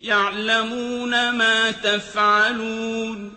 يَعْلَمُونَ مَا تَفْعَلُونَ